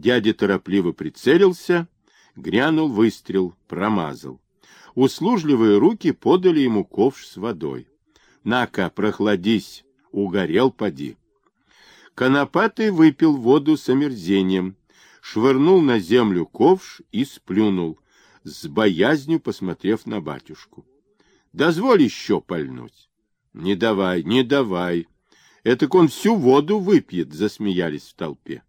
Дядя торопливо прицелился, грянул выстрел, промазал. Услужливые руки подали ему ковш с водой. «На-ка, прохладись, угорел поди». Конопатый выпил воду с омерзением, швырнул на землю ковш и сплюнул, с боязнью посмотрев на батюшку. «Дозволь еще пальнуть». «Не давай, не давай. Этак он всю воду выпьет», — засмеялись в толпе.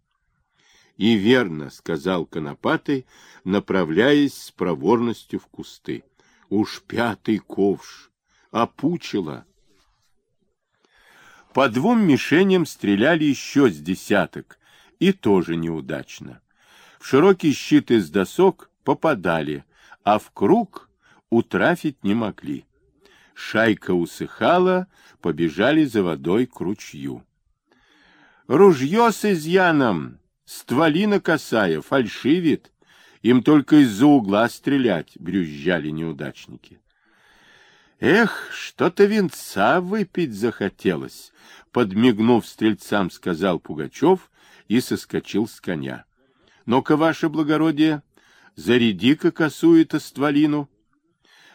«И верно», — сказал Конопатый, направляясь с проворностью в кусты. «Уж пятый ковш! Опучило!» По двум мишеням стреляли еще с десяток, и тоже неудачно. В широкий щит из досок попадали, а в круг утрафить не могли. Шайка усыхала, побежали за водой к ручью. «Ружье с изъяном! Стволина косая, фальшивит! Им только из-за угла стрелять!» — брюзжали неудачники. «Эх, что-то венца выпить захотелось!» — подмигнув стрельцам, сказал Пугачев и соскочил с коня. «Ну-ка, ваше благородие, заряди-ка косую-то стволину!»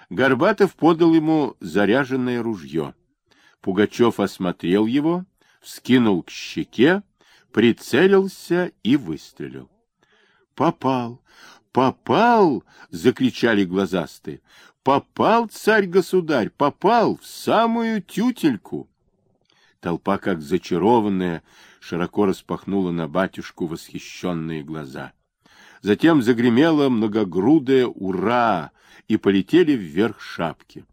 Горбатов подал ему заряженное ружье. Пугачев осмотрел его, вскинул к щеке, прицелился и выстрелил. «Попал! Попал!» — закричали глазастые. «Попал, царь-государь! Попал в самую тютельку!» Толпа, как зачарованная, широко распахнула на батюшку восхищенные глаза. Затем загремело многогрудое «Ура!» и полетели вверх шапки.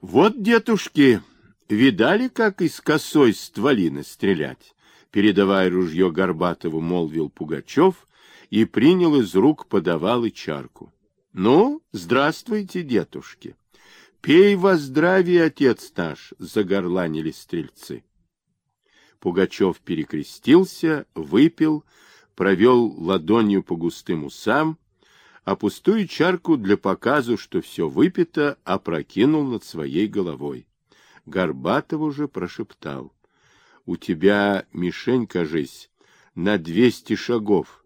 Вот, дедушки, видали, как из косой стволины стрелять? Передавая ружье Горбатову, молвил Пугачев и принял из рук подавал и чарку. Ну, здравствуйте, дедушки. Пей во здравие, отец наш, загорланили стрельцы. Пугачев перекрестился, выпил, провел ладонью по густым усам а пустую чарку для показу, что все выпито, опрокинул над своей головой. Горбатов уже прошептал. — У тебя мишень, кажись, на двести шагов.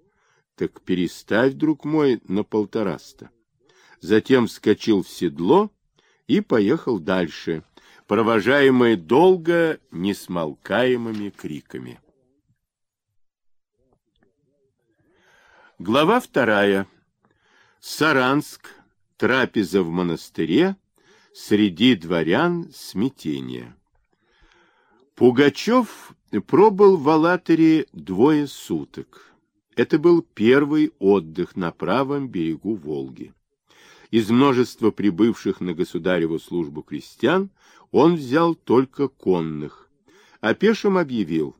Так переставь, друг мой, на полтораста. Затем вскочил в седло и поехал дальше, провожаемый долго несмолкаемыми криками. Глава вторая. Саранск, трапеза в монастыре, среди дворян смятение. Пугачев пробыл в Алатыре двое суток. Это был первый отдых на правом берегу Волги. Из множества прибывших на государеву службу крестьян он взял только конных, а пешим объявил,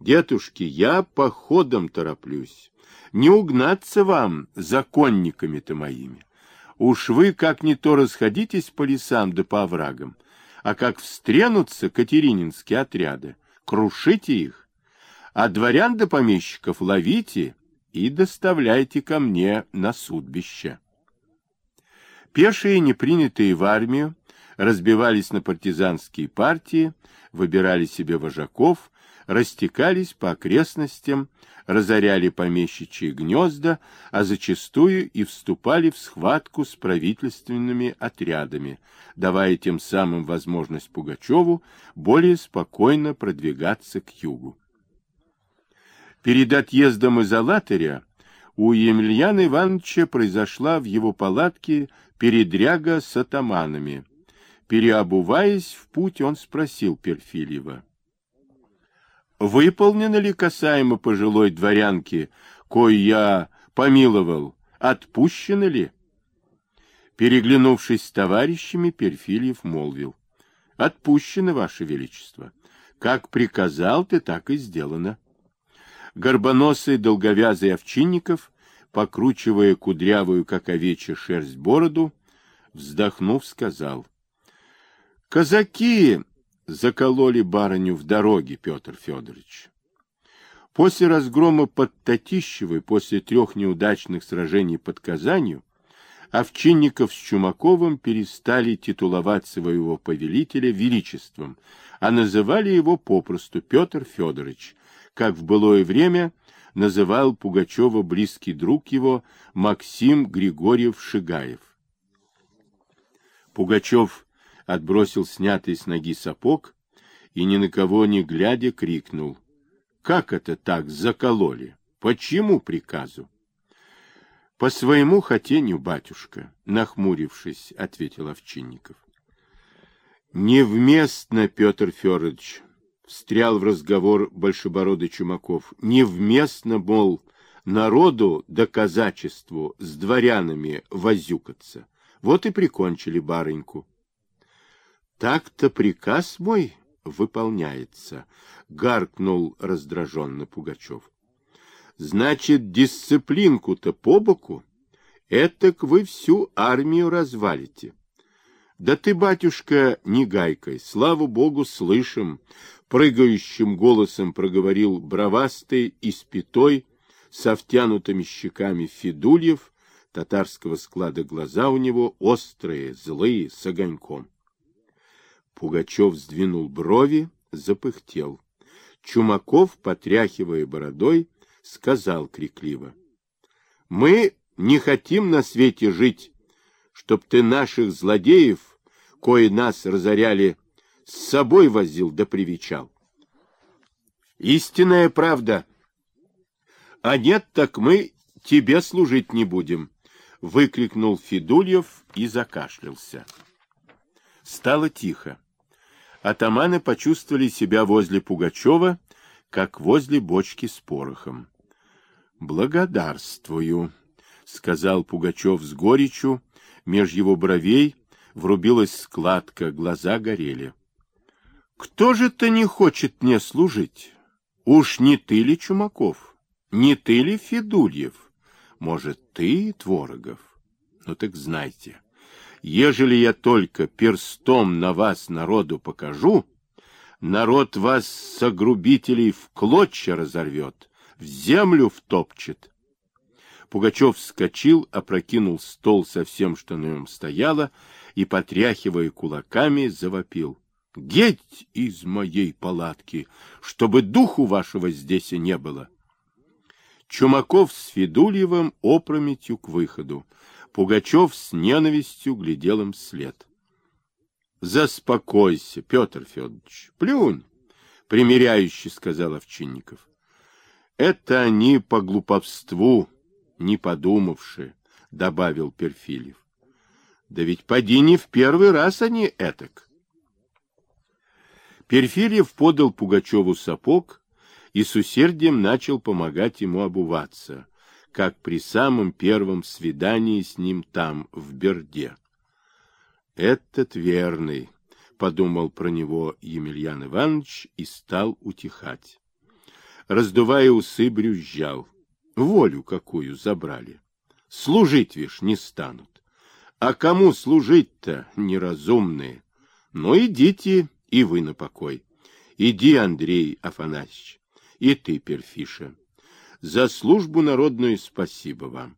«Дедушки, я походом тороплюсь, не угнаться вам законниками-то моими. Уж вы как не то расходитесь по лесам да по оврагам, а как встренутся катерининские отряды, крушите их, а дворян да помещиков ловите и доставляйте ко мне на судбище. Пешие, не принятые в армию, разбивались на партизанские партии, выбирали себе вожаков, растекались по окрестностям, разоряли помещичьи гнезда, а зачастую и вступали в схватку с правительственными отрядами, давая тем самым возможность Пугачеву более спокойно продвигаться к югу. Перед отъездом из Алатыря у Емельяна Ивановича произошла в его палатке передряга с атаманами. Переобуваясь в путь, он спросил Перфильева — выполнено ли касаемо пожилой дворянки, кой я помиловал, отпущено ли? Переглянувшись с товарищами, Перфильев молвил. — Отпущено, Ваше Величество. Как приказал ты, так и сделано. Горбоносый долговязый Овчинников, покручивая кудрявую, как овечья шерсть, бороду, вздохнув, сказал. — Казаки закололи барыню в дороге, Петр Федорович. После разгрома под Татищевой, после трех неудачных сражений под Казанью, Овчинников с Чумаковым перестали титуловать своего повелителя величеством, а называли его попросту Петр Федорович, как в былое время называл Пугачева близкий друг его Максим Григорьев-Шигаев. Пугачев отбросил снятый с ноги сапог и, ни на кого не глядя, крикнул. — Как это так закололи? Почему приказу? — По своему хотению, батюшка, — нахмурившись, ответил Овчинников. — Невместно, Петр Федорович, — встрял в разговор большебородый Чумаков, — невместно, мол, народу да казачеству с дворянами возюкаться. Вот и прикончили барыньку. Так-то приказ мой выполняется, гаркнул раздраженно Пугачев. Значит, дисциплинку-то по боку? Этак вы всю армию развалите. Да ты, батюшка, не гайкой, слава богу, слышим, прыгающим голосом проговорил бровастый и спитой, со втянутыми щеками Федульев, татарского склада глаза у него острые, злые, с огоньком. Пугачев сдвинул брови, запыхтел. Чумаков, потряхивая бородой, сказал крикливо. — Мы не хотим на свете жить, чтоб ты наших злодеев, кои нас разоряли, с собой возил да привечал. Истинная правда. А нет, так мы тебе служить не будем, — выкрикнул Федульев и закашлялся. Стало тихо. Атаманы почувствовали себя возле Пугачева, как возле бочки с порохом. «Благодарствую», — сказал Пугачев с горечью, меж его бровей врубилась складка, глаза горели. «Кто же ты не хочет мне служить? Уж не ты ли Чумаков? Не ты ли Федульев? Может, ты Творогов? Ну так знайте, ежели я только перстом на вас народу покажу, народ вас, согрубителей, в клочья разорвет, в землю втопчет. Пугачев вскочил, опрокинул стол со всем, что на нем стояло, и, потряхивая кулаками, завопил. — Геть из моей палатки, чтобы духу вашего здесь и не было! Чумаков с Федульевым опрометью к выходу. Пугачев с ненавистью глядел им вслед. — Заспокойся, Петр Федорович, плюнь, — примиряюще сказал Овчинников. Это они по глуповству, не подумавши, — добавил Перфильев. Да ведь поди не в первый раз они этак. Перфильев подал Пугачеву сапог и с усердием начал помогать ему обуваться, как при самом первом свидании с ним там, в Берде. «Этот верный», — подумал про него Емельян Иванович и стал утихать раздувая усы, брюзжал. Волю какую забрали. Служить, вишь, не станут. А кому служить-то, неразумные? Ну, идите и вы на покой. Иди, Андрей Афанасьевич, и ты, Перфиша. За службу народную спасибо вам.